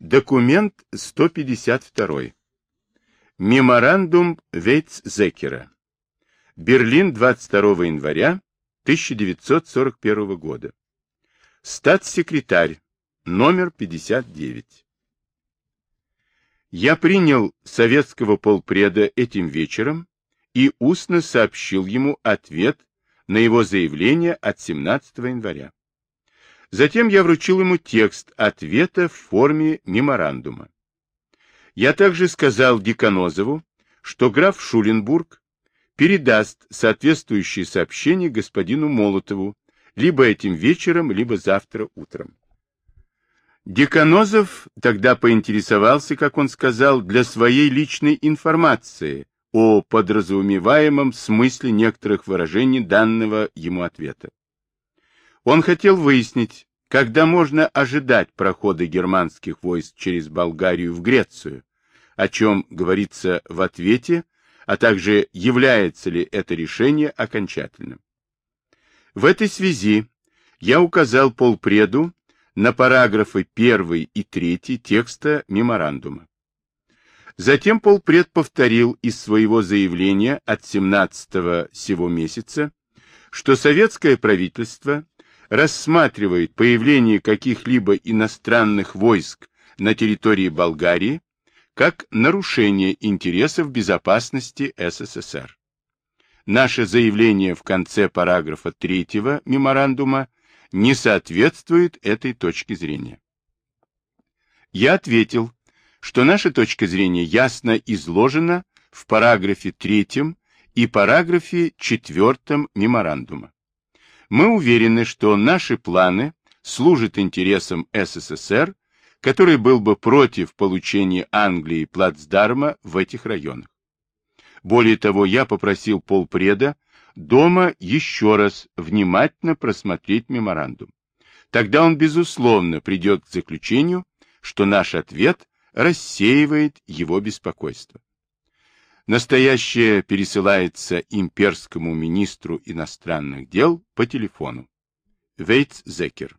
Документ 152. Меморандум Вейтс-Зекера. Берлин, 22 января 1941 года. Статс-секретарь, номер 59. Я принял советского полпреда этим вечером и устно сообщил ему ответ на его заявление от 17 января. Затем я вручил ему текст ответа в форме меморандума. Я также сказал Деканозову, что граф Шуленбург передаст соответствующие сообщения господину Молотову либо этим вечером, либо завтра утром. Деканозов тогда поинтересовался, как он сказал, для своей личной информации о подразумеваемом смысле некоторых выражений данного ему ответа. Он хотел выяснить, когда можно ожидать прохода германских войск через Болгарию в Грецию, о чем говорится в ответе, а также является ли это решение окончательным. В этой связи я указал полпреду на параграфы 1 и 3 текста меморандума. Затем полпред повторил из своего заявления от 17 сего месяца, что советское правительство рассматривает появление каких-либо иностранных войск на территории Болгарии как нарушение интересов безопасности СССР. Наше заявление в конце параграфа 3 меморандума не соответствует этой точке зрения. Я ответил, что наша точка зрения ясно изложена в параграфе 3 и параграфе 4 меморандума. Мы уверены, что наши планы служат интересам СССР, который был бы против получения Англии плацдарма в этих районах. Более того, я попросил полпреда дома еще раз внимательно просмотреть меморандум. Тогда он, безусловно, придет к заключению, что наш ответ рассеивает его беспокойство. Настоящее пересылается имперскому министру иностранных дел по телефону. Вейтс Зекер